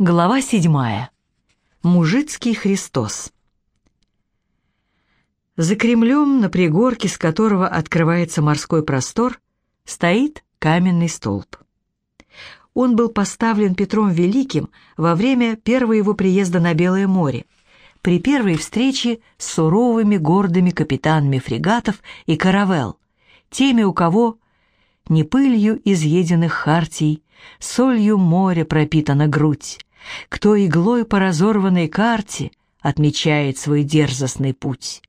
Глава седьмая. Мужицкий Христос. За Кремлем, на пригорке, с которого открывается морской простор, стоит каменный столб. Он был поставлен Петром Великим во время первого его приезда на Белое море, при первой встрече с суровыми гордыми капитанами фрегатов и каравелл, теми, у кого не пылью изъеденных хартий, солью моря пропитана грудь, кто иглой по разорванной карте отмечает свой дерзостный путь.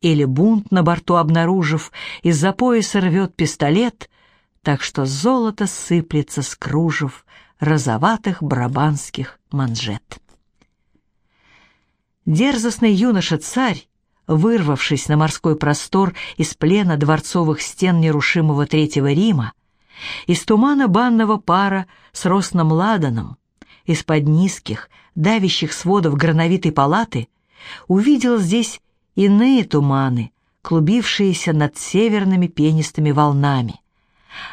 Или бунт на борту обнаружив, из-за пояса рвет пистолет, так что золото сыплется с кружев розоватых брабанских манжет. Дерзостный юноша-царь, вырвавшись на морской простор из плена дворцовых стен нерушимого Третьего Рима, из тумана банного пара с росным ладаном, из-под низких, давящих сводов грановитой палаты, увидел здесь иные туманы, клубившиеся над северными пенистыми волнами,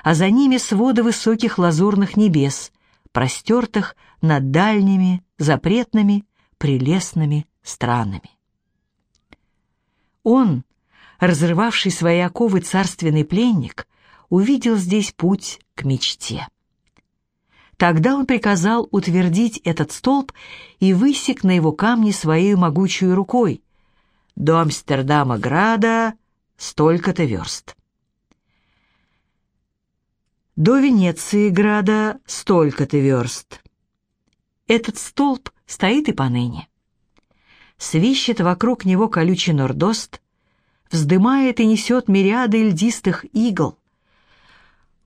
а за ними своды высоких лазурных небес, простертых над дальними, запретными, прелестными странами. Он, разрывавший свои оковы царственный пленник, увидел здесь путь к мечте. Тогда он приказал утвердить этот столб и высек на его камне своей могучей рукой. До Амстердама Града столько-то верст. До Венеции Града столько-то верст. Этот столб стоит и поныне. Свищет вокруг него колючий нордост, вздымает и несет мириады льдистых игл,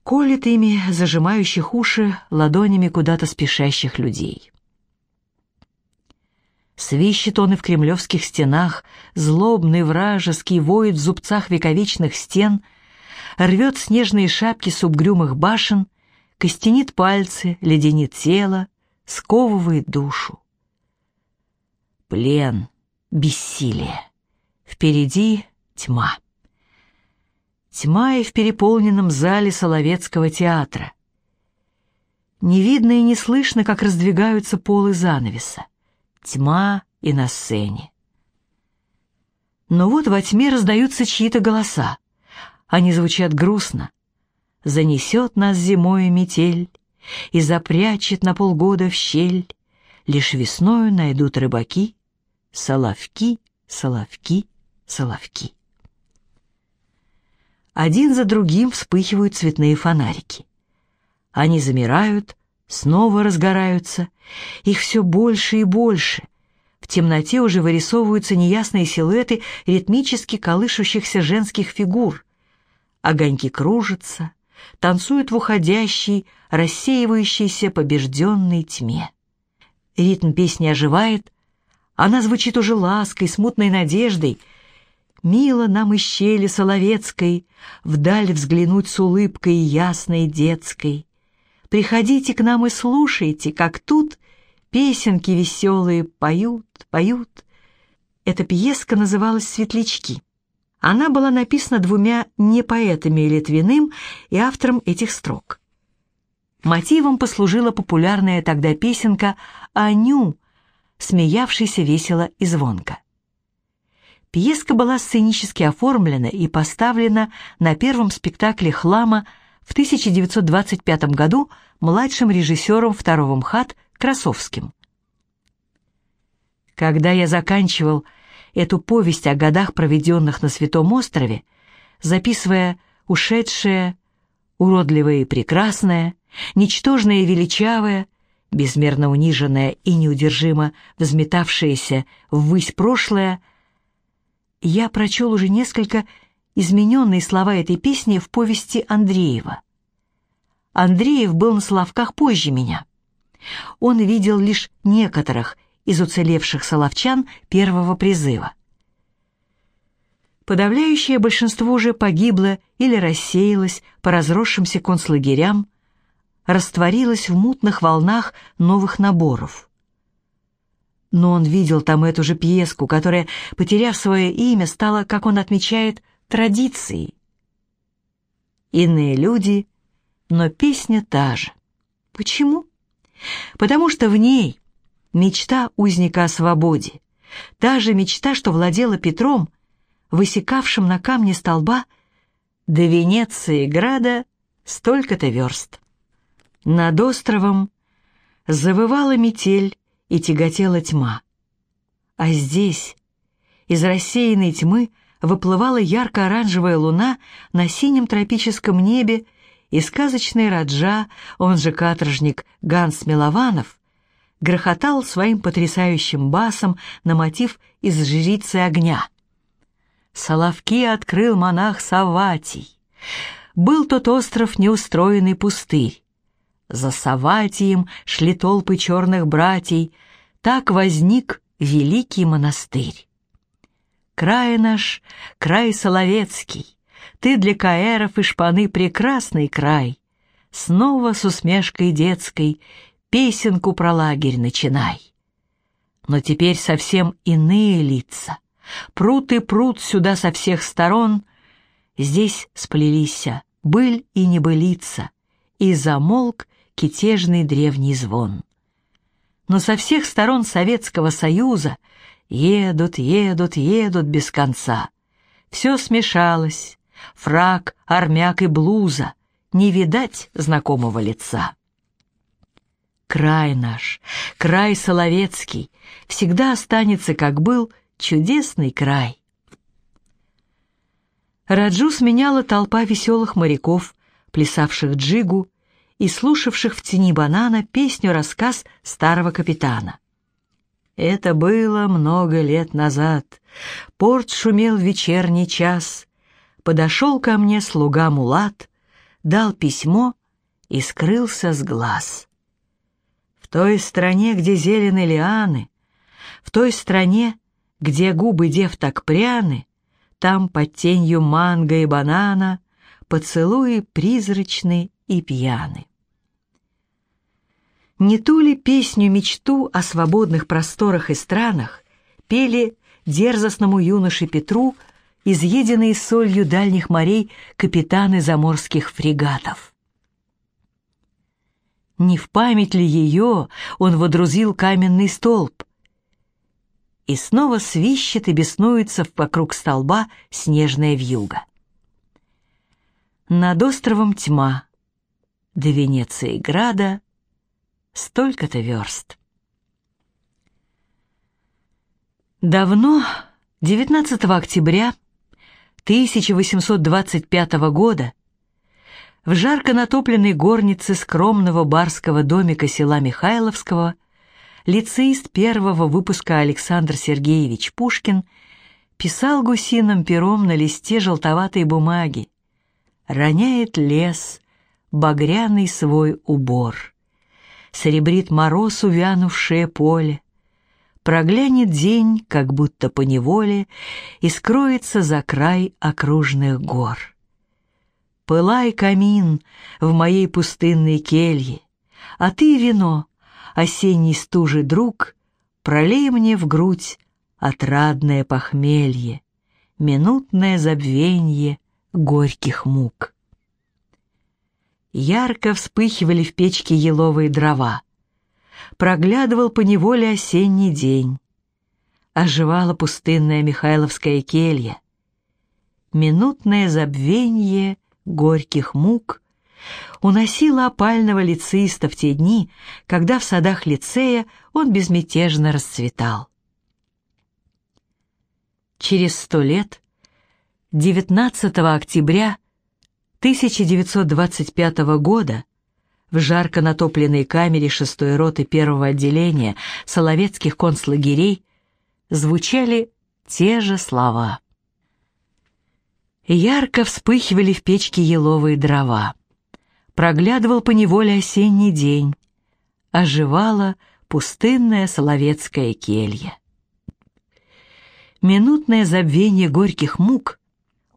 колет ими зажимающих уши ладонями куда-то спешащих людей. Свищет он и в кремлевских стенах, злобный вражеский воет в зубцах вековечных стен, рвет снежные шапки с угрюмых башен, костенит пальцы, леденит тело, сковывает душу. Плен, бессилие. Впереди тьма. Тьма и в переполненном зале Соловецкого театра. Не видно и не слышно, как раздвигаются полы занавеса. Тьма и на сцене. Но вот во тьме раздаются чьи-то голоса. Они звучат грустно. «Занесет нас зимой метель и запрячет на полгода в щель. Лишь весною найдут рыбаки соловки, соловки, соловки». Один за другим вспыхивают цветные фонарики. Они замирают, снова разгораются, их все больше и больше. В темноте уже вырисовываются неясные силуэты ритмически колышущихся женских фигур. Огоньки кружатся, танцуют в уходящей, рассеивающейся побежденной тьме. Ритм песни оживает, она звучит уже лаской, смутной надеждой — Мило нам из щели Соловецкой Вдаль взглянуть с улыбкой ясной детской. Приходите к нам и слушайте, как тут Песенки веселые поют, поют. Эта пьеска называлась «Светлячки». Она была написана двумя не поэтами Литвиным и автором этих строк. Мотивом послужила популярная тогда песенка «Аню», смеявшийся весело и звонко. Пьеска была сценически оформлена и поставлена на первом спектакле «Хлама» в 1925 году младшим режиссером второго МХАТ Красовским. Когда я заканчивал эту повесть о годах, проведенных на Святом острове, записывая ушедшее, уродливое и прекрасное, ничтожное и величавое, безмерно униженное и неудержимо взметавшееся ввысь прошлое, я прочел уже несколько измененные слова этой песни в повести Андреева. Андреев был на Соловках позже меня. Он видел лишь некоторых из уцелевших соловчан первого призыва. Подавляющее большинство уже погибло или рассеялось по разросшимся концлагерям, растворилось в мутных волнах новых наборов но он видел там эту же пьеску, которая, потеряв свое имя, стала, как он отмечает, традицией. Иные люди, но песня та же. Почему? потому что в ней мечта узника о свободе, та же мечта, что владела Петром, высекавшим на камне столба до Венеции града столько-то верст. Над островом завывала метель и тяготела тьма. А здесь, из рассеянной тьмы, выплывала ярко-оранжевая луна на синем тропическом небе, и сказочный Раджа, он же каторжник Ганс Милованов, грохотал своим потрясающим басом на мотив из «Жрицы огня». Соловки открыл монах Саватий. Был тот остров неустроенный пустырь. За Саватием шли толпы черных братьей, так возник великий монастырь. Край наш, край Соловецкий, ты для каэров и шпаны прекрасный край. Снова с усмешкой детской песенку про лагерь начинай. Но теперь совсем иные лица. Прут и прут сюда со всех сторон. Здесь сплелися быль и небылица, и замолк китежный древний звон. Но со всех сторон Советского Союза едут, едут, едут без конца. Все смешалось, фрак, армяк и блуза, не видать знакомого лица. Край наш, край Соловецкий, всегда останется, как был, чудесный край. Раджу сменяла толпа веселых моряков, плясавших джигу и слушавших в тени банана песню-рассказ старого капитана. Это было много лет назад. Порт шумел в вечерний час. Подошел ко мне слуга Мулат, дал письмо и скрылся с глаз. В той стране, где зелены лианы, в той стране, где губы дев так пряны, там под тенью манго и банана поцелуи призрачны и пьяны. Не ту ли песню-мечту о свободных просторах и странах пели дерзостному юноше Петру изъеденные солью дальних морей капитаны заморских фрегатов? Не в память ли ее он водрузил каменный столб? И снова свищет и беснуется вокруг столба снежная вьюга. Над островом тьма, до Венеции града столько-то верст. Давно, 19 октября 1825 года, в жарко натопленной горнице скромного барского домика села Михайловского лицеист первого выпуска Александр Сергеевич Пушкин писал гусиным пером на листе желтоватой бумаги роняет лес багряный свой убор. Серебрит мороз увянувшее поле, проглянет день, как будто по неволе, и скроется за край окружных гор. Пылай, камин, в моей пустынной келье, а ты, вино, осенний стужи друг, пролей мне в грудь отрадное похмелье, минутное забвенье горьких мук. Ярко вспыхивали в печке еловые дрова. Проглядывал по неволе осенний день. Оживала пустынная Михайловская келья. Минутное забвенье горьких мук уносило опального лицеиста в те дни, когда в садах лицея он безмятежно расцветал. Через сто лет 19 октября 1925 года в жарко натопленной камере шестой роты первого отделения Соловецких концлагерей звучали те же слова. Ярко вспыхивали в печке еловые дрова. Проглядывал по неволе осенний день. Оживала пустынная соловецкая келья. Минутное забвение горьких мук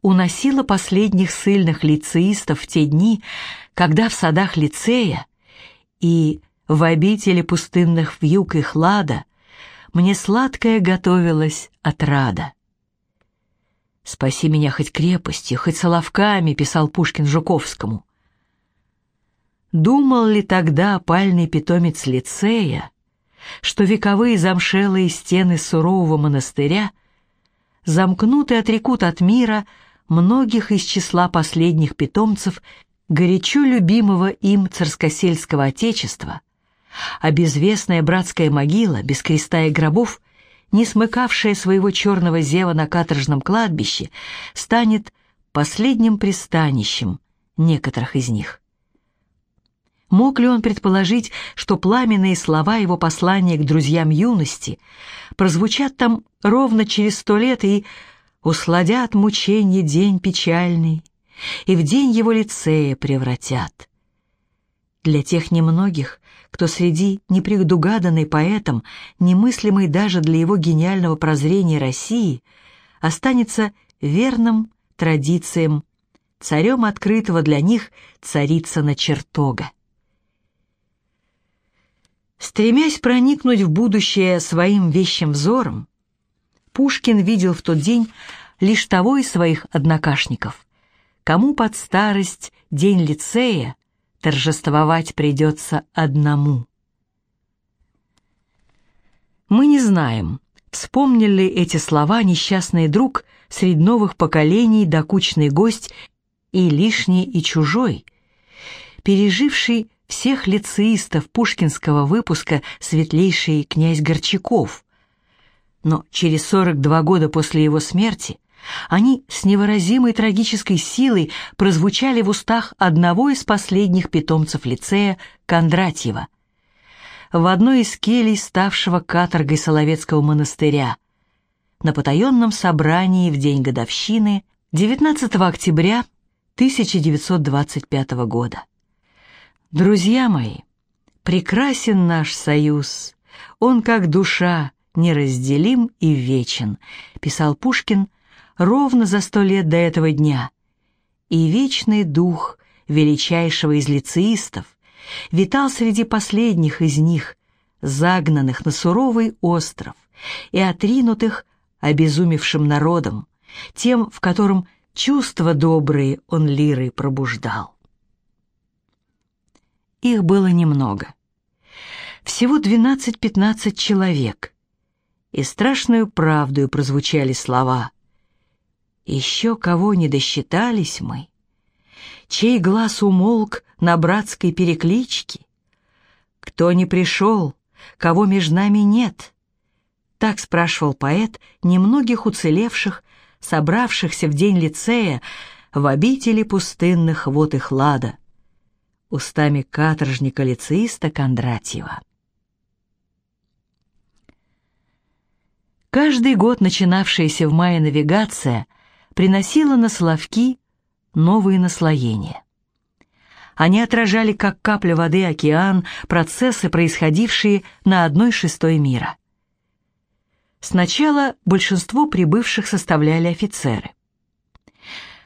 уносила последних сильных лицеистов в те дни, когда в садах лицея и в обители пустынных вьюг и хлада мне сладкое готовилось отрада. «Спаси меня хоть крепостью, хоть соловками», — писал Пушкин Жуковскому. Думал ли тогда пальный питомец лицея, что вековые замшелые стены сурового монастыря замкнут отрекут от мира многих из числа последних питомцев горячо любимого им царскосельского отечества, а безвестная братская могила без креста и гробов, не смыкавшая своего черного зева на каторжном кладбище, станет последним пристанищем некоторых из них. Мог ли он предположить, что пламенные слова его послания к друзьям юности прозвучат там ровно через сто лет и усладят мученье день печальный, и в день его лицея превратят? Для тех немногих, кто среди непредугаданной поэтом, немыслимой даже для его гениального прозрения России, останется верным традициям, царем открытого для них царица на чертога. Стремясь проникнуть в будущее своим вещим взором, Пушкин видел в тот день лишь того из своих однокашников, кому под старость день лицея торжествовать придется одному. Мы не знаем, вспомнил ли эти слова несчастный друг среди новых поколений докучный гость и лишний и чужой, переживший всех лицеистов пушкинского выпуска светлейший князь Горчаков. Но через 42 года после его смерти они с невыразимой трагической силой прозвучали в устах одного из последних питомцев лицея Кондратьева в одной из келей ставшего каторгой Соловецкого монастыря на потаенном собрании в день годовщины 19 октября 1925 года. Друзья мои, прекрасен наш союз, он как душа, неразделим и вечен, писал Пушкин ровно за сто лет до этого дня. И вечный дух величайшего из лицеистов витал среди последних из них, загнанных на суровый остров и отринутых обезумевшим народом, тем, в котором чувства добрые он лирой пробуждал. Их было немного. Всего 12-15 человек. И страшную правдою прозвучали слова. «Еще кого не досчитались мы? Чей глаз умолк на братской перекличке? Кто не пришел, кого между нами нет?» Так спрашивал поэт немногих уцелевших, собравшихся в день лицея в обители пустынных вод и хлада устами каторжника-лицеиста Кондратьева. Каждый год начинавшаяся в мае навигация приносила на Соловки новые наслоения. Они отражали, как капля воды океан, процессы, происходившие на одной шестой мира. Сначала большинство прибывших составляли офицеры.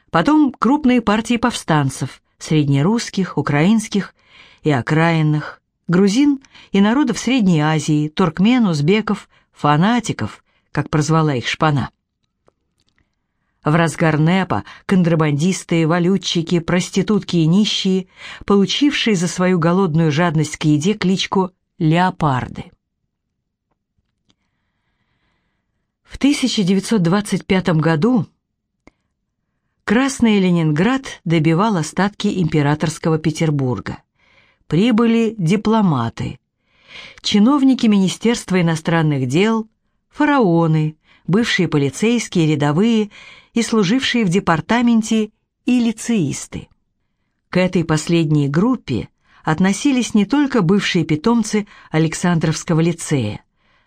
Потом крупные партии повстанцев, среднерусских, украинских и окраинных, грузин и народов Средней Азии, туркмен, узбеков, фанатиков, как прозвала их шпана. В разгар НЭПа контрабандисты, валютчики, проститутки и нищие, получившие за свою голодную жадность к еде кличку «леопарды». В 1925 году Красный Ленинград добивал остатки императорского Петербурга. Прибыли дипломаты, чиновники Министерства иностранных дел, фараоны, бывшие полицейские, рядовые и служившие в департаменте и лицеисты. К этой последней группе относились не только бывшие питомцы Александровского лицея,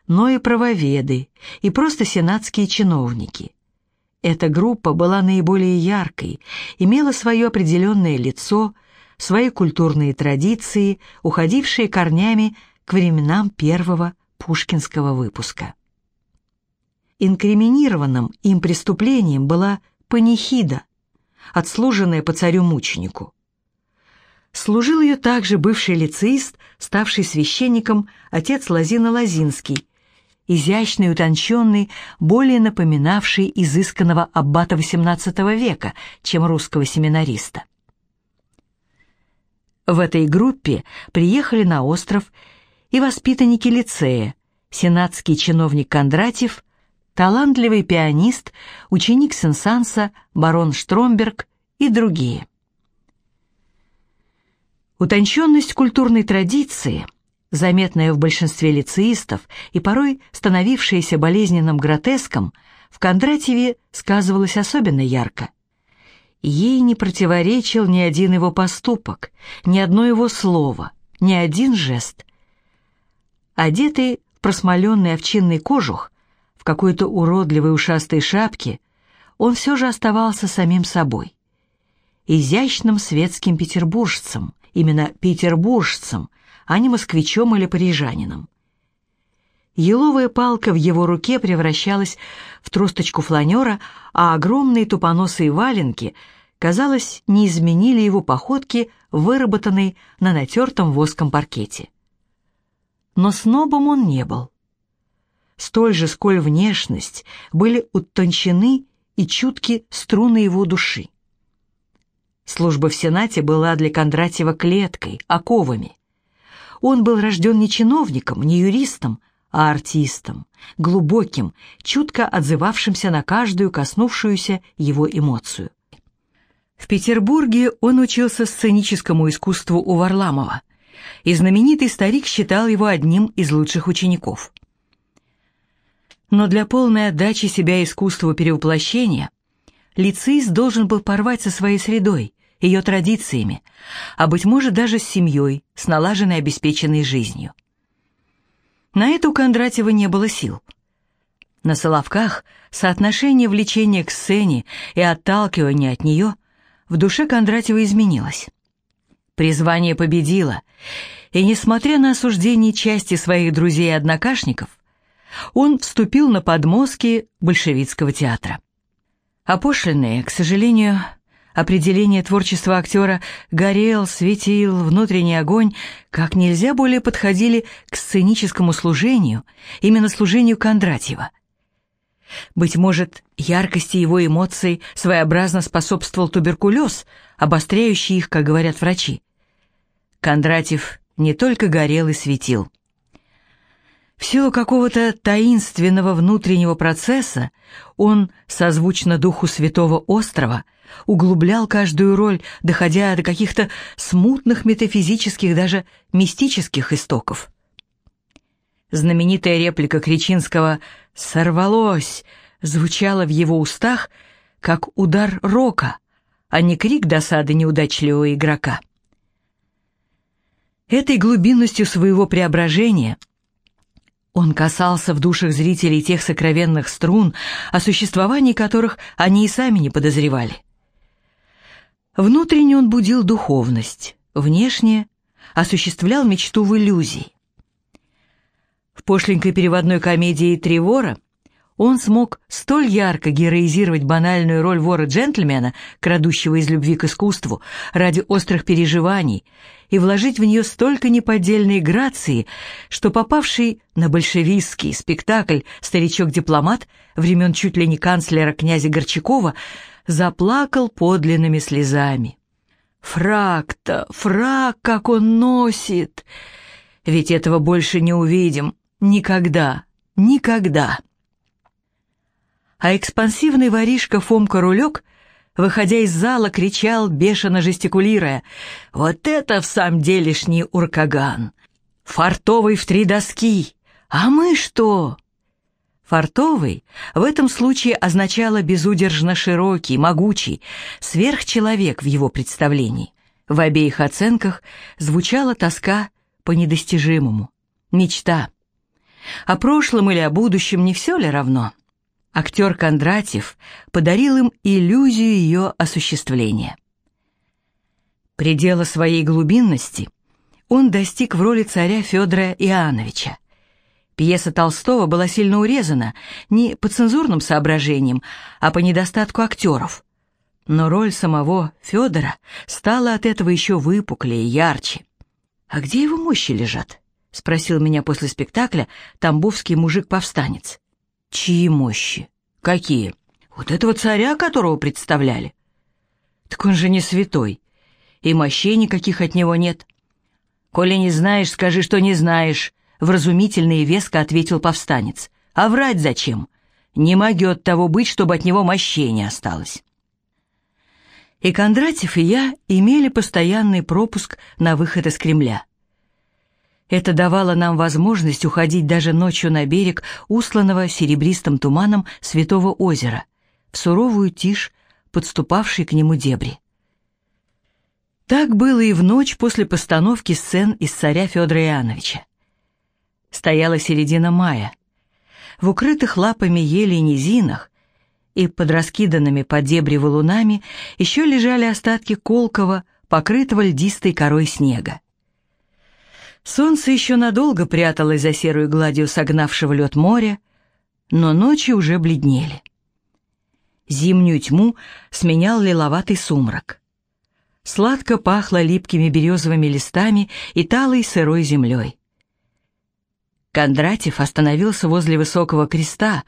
но и правоведы, и просто сенатские чиновники – эта группа была наиболее яркой, имела свое определенное лицо, свои культурные традиции, уходившие корнями к временам первого пушкинского выпуска. Инкриминированным им преступлением была панихида, отслуженная по царю-мученику. Служил ее также бывший лицеист, ставший священником отец Лазина Лазинский, изящный утонченный, более напоминавший изысканного аббата XVIII века, чем русского семинариста. В этой группе приехали на остров и воспитанники лицея, сенатский чиновник Кондратьев, талантливый пианист, ученик Сенсанса, барон Штромберг и другие. Утонченность культурной традиции, заметная в большинстве лицеистов и порой становившаяся болезненным гротеском, в Кондратьеве сказывалась особенно ярко. Ей не противоречил ни один его поступок, ни одно его слово, ни один жест. Одетый в просмоленный овчинный кожух, какой-то уродливой ушастой шапке, он все же оставался самим собой. Изящным светским петербуржцем, именно петербуржцем, а не москвичом или парижанином. Еловая палка в его руке превращалась в тросточку фланера, а огромные тупоносые валенки, казалось, не изменили его походки, выработанной на натертом воском паркете. Но снобом он не был. Столь же, сколь внешность, были утончены и чутки струны его души. Служба в Сенате была для Кондратьева клеткой, оковами. Он был рожден не чиновником, не юристом, а артистом, глубоким, чутко отзывавшимся на каждую коснувшуюся его эмоцию. В Петербурге он учился сценическому искусству у Варламова, и знаменитый старик считал его одним из лучших учеников. Но для полной отдачи себя искусству перевоплощения лицеист должен был порвать со своей средой, ее традициями, а, быть может, даже с семьей, с налаженной обеспеченной жизнью. На это у Кондратьева не было сил. На Соловках соотношение влечения к сцене и отталкивания от нее в душе Кондратьева изменилось. Призвание победило, и, несмотря на осуждение части своих друзей и однокашников, он вступил на подмостки большевистского театра. Опошленные, к сожалению, определение творчества актера горел, светил, внутренний огонь, как нельзя более подходили к сценическому служению, именно служению Кондратьева. Быть может, яркости его эмоций своеобразно способствовал туберкулез, обостряющий их, как говорят врачи. Кондратьев не только горел и светил. В силу какого-то таинственного внутреннего процесса он, созвучно духу Святого Острова, углублял каждую роль, доходя до каких-то смутных метафизических, даже мистических истоков. Знаменитая реплика Кричинского «сорвалось» звучала в его устах, как удар рока, а не крик досады неудачливого игрока. Этой глубинностью своего преображения он касался в душах зрителей тех сокровенных струн, о существовании которых они и сами не подозревали. Внутренне он будил духовность, внешне осуществлял мечту в иллюзии. В пошленькой переводной комедии «Тревора» он смог столь ярко героизировать банальную роль вора-джентльмена, крадущего из любви к искусству, ради острых переживаний, и вложить в нее столько неподдельной грации, что попавший на большевистский спектакль старичок-дипломат времен чуть ли не канцлера князя Горчакова заплакал подлинными слезами. «Фрак-то, фрак, как он носит! Ведь этого больше не увидим. Никогда, никогда!» А экспансивный воришка Фомка Рулек, выходя из зала, кричал, бешено жестикулируя, «Вот это в самом делешний уркаган! Фартовый в три доски! А мы что?» Фартовый в этом случае означало безудержно широкий, могучий, сверхчеловек в его представлении. В обеих оценках звучала тоска по недостижимому, мечта. О прошлом или о будущем не все ли равно? Актер Кондратьев подарил им иллюзию ее осуществления. Предела своей глубинности он достиг в роли царя Федора Иоанновича, Пьеса Толстого была сильно урезана не по цензурным соображениям, а по недостатку актеров. Но роль самого Федора стала от этого еще выпуклее, ярче. «А где его мощи лежат?» — спросил меня после спектакля тамбовский мужик-повстанец. «Чьи мощи? Какие? Вот этого царя, которого представляли?» «Так он же не святой. и мощей никаких от него нет. «Коли не знаешь, скажи, что не знаешь», — вразумительно и веско ответил повстанец. «А врать зачем? Не могет того быть, чтобы от него мощей не осталось». И Кондратьев, и я имели постоянный пропуск на выход из Кремля. Это давало нам возможность уходить даже ночью на берег усланного серебристым туманом Святого озера, в суровую тишь, подступавшей к нему дебри. Так было и в ночь после постановки сцен из царя Федора Иоанновича. Стояла середина мая. В укрытых лапами ели низинах и под раскиданными по дебри валунами еще лежали остатки колкого, покрытого льдистой корой снега. Солнце еще надолго пряталось за серую гладью согнавшего лед моря, но ночи уже бледнели. Зимнюю тьму сменял лиловатый сумрак. Сладко пахло липкими березовыми листами и талой сырой землей. Кондратьев остановился возле высокого креста,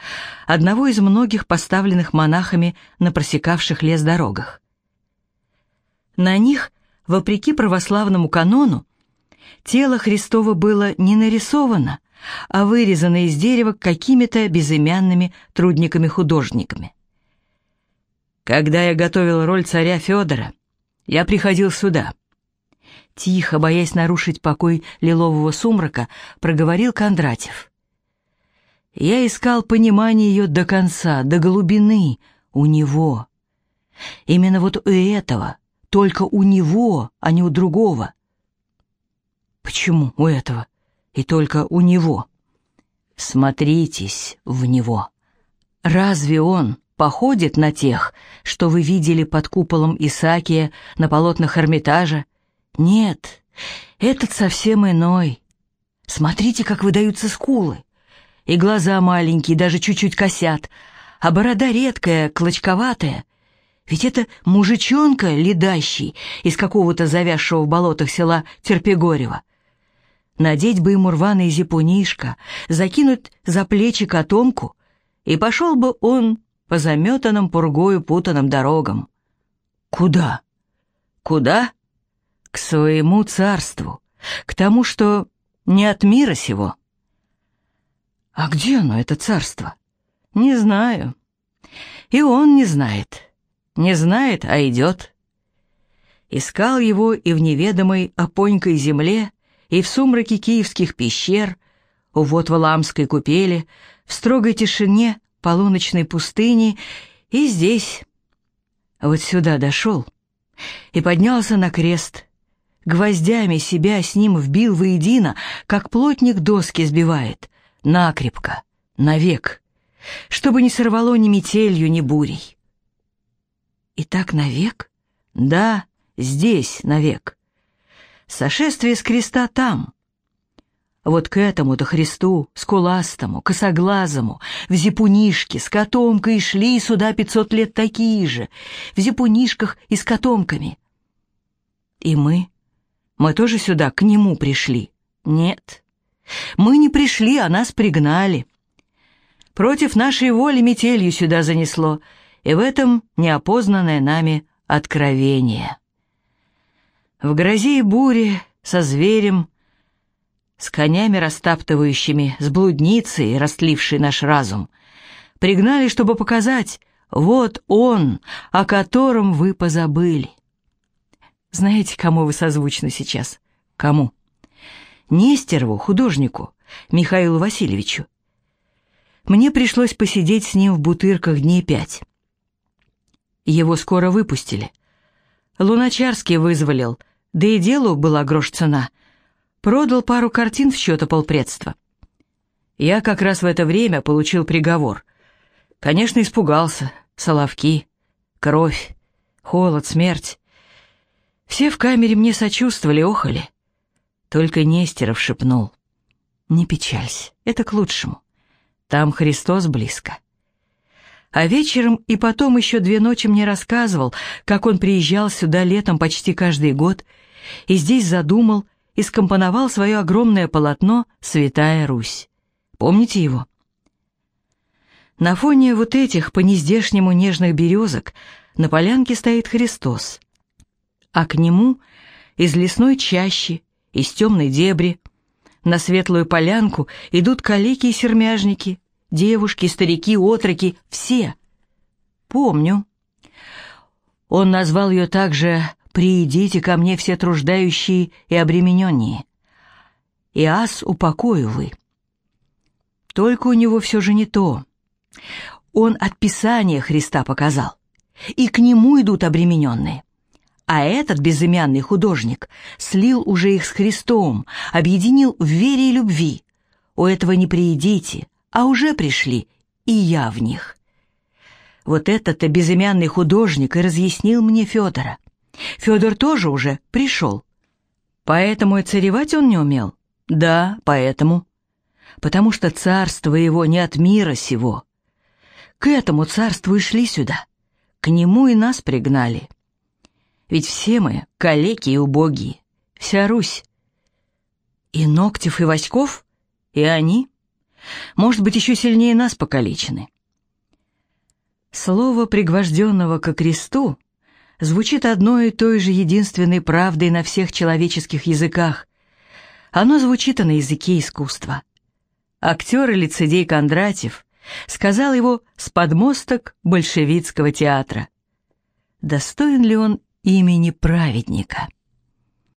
одного из многих поставленных монахами на просекавших лес дорогах. На них, вопреки православному канону, тело Христово было не нарисовано, а вырезано из дерева какими-то безымянными трудниками-художниками. Когда я готовил роль царя Федора, я приходил сюда. Тихо, боясь нарушить покой лилового сумрака, проговорил Кондратьев. Я искал понимание ее до конца, до глубины, у него. Именно вот у этого, только у него, а не у другого. Почему у этого и только у него? Смотритесь в него. Разве он походит на тех, что вы видели под куполом Исаакия на полотнах Эрмитажа? Нет, этот совсем иной. Смотрите, как выдаются скулы. И глаза маленькие, даже чуть-чуть косят, а борода редкая, клочковатая. Ведь это мужичонка ледащий из какого-то завязшего в болотах села Терпегорева. Надеть бы ему рваный зипунишко, закинуть за плечи котомку, и пошел бы он по заметанным пургою путанным дорогам. Куда? Куда? К своему царству, к тому, что не от мира сего. А где оно, это царство? Не знаю. И он не знает. Не знает, а идет. Искал его и в неведомой опонькой земле, и в сумраке киевских пещер, у вод Валамской купели, в строгой тишине полуночной пустыни и здесь, вот сюда дошел и поднялся на крест, гвоздями себя с ним вбил воедино, как плотник доски сбивает, накрепко, навек, чтобы не сорвало ни метелью, ни бурей. И так навек? Да, здесь навек. Сошествие с креста там, вот к этому-то Христу, скуластому, косоглазому, в зипунишке с котомкой шли сюда пятьсот лет такие же, в зипунишках и с котомками. И мы? Мы тоже сюда к нему пришли? Нет. Мы не пришли, а нас пригнали. Против нашей воли метелью сюда занесло, и в этом неопознанное нами откровение. В грозе и буре со зверем с конями растаптывающими, с блудницей, растлившей наш разум. Пригнали, чтобы показать, вот он, о котором вы позабыли. Знаете, кому вы созвучны сейчас? Кому? Нестерову, художнику, Михаилу Васильевичу. Мне пришлось посидеть с ним в бутырках дней пять. Его скоро выпустили. Луначарский вызволил, да и делу была грош цена — продал пару картин в счет ополпредства. Я как раз в это время получил приговор. Конечно, испугался. Соловки, кровь, холод, смерть. Все в камере мне сочувствовали, охали. Только Нестеров шепнул. «Не печалься, это к лучшему. Там Христос близко». А вечером и потом еще две ночи мне рассказывал, как он приезжал сюда летом почти каждый год и здесь задумал, и скомпоновал свое огромное полотно «Святая Русь». Помните его? На фоне вот этих по-нездешнему нежных березок на полянке стоит Христос. а к нему из лесной чащи, из темной дебри, на светлую полянку идут калеки и сермяжники, девушки, старики, отроки, все. Помню. Он назвал ее также «Приидите ко мне все труждающие и обремененные, и ас упокою вы». Только у него все же не то. Он от Писания Христа показал, и к нему идут обремененные. А этот безымянный художник слил уже их с Христом, объединил в вере и любви. У этого не приедите, а уже пришли, и я в них. Вот этот-то безымянный художник и разъяснил мне Федора. Федор тоже уже пришел. Поэтому и царевать он не умел? Да, поэтому. Потому что царство его не от мира сего. К этому царству и шли сюда. К нему и нас пригнали. Ведь все мы калеки и убогие, вся Русь. И Ноктев, и Васьков, и они, может быть, еще сильнее нас покалечены. Слово пригвожденного ко кресту звучит одной и той же единственной правдой на всех человеческих языках. Оно звучит и на языке искусства. Актер и лицедей Кондратьев сказал его с подмосток большевистского театра. Достоин ли он имени праведника.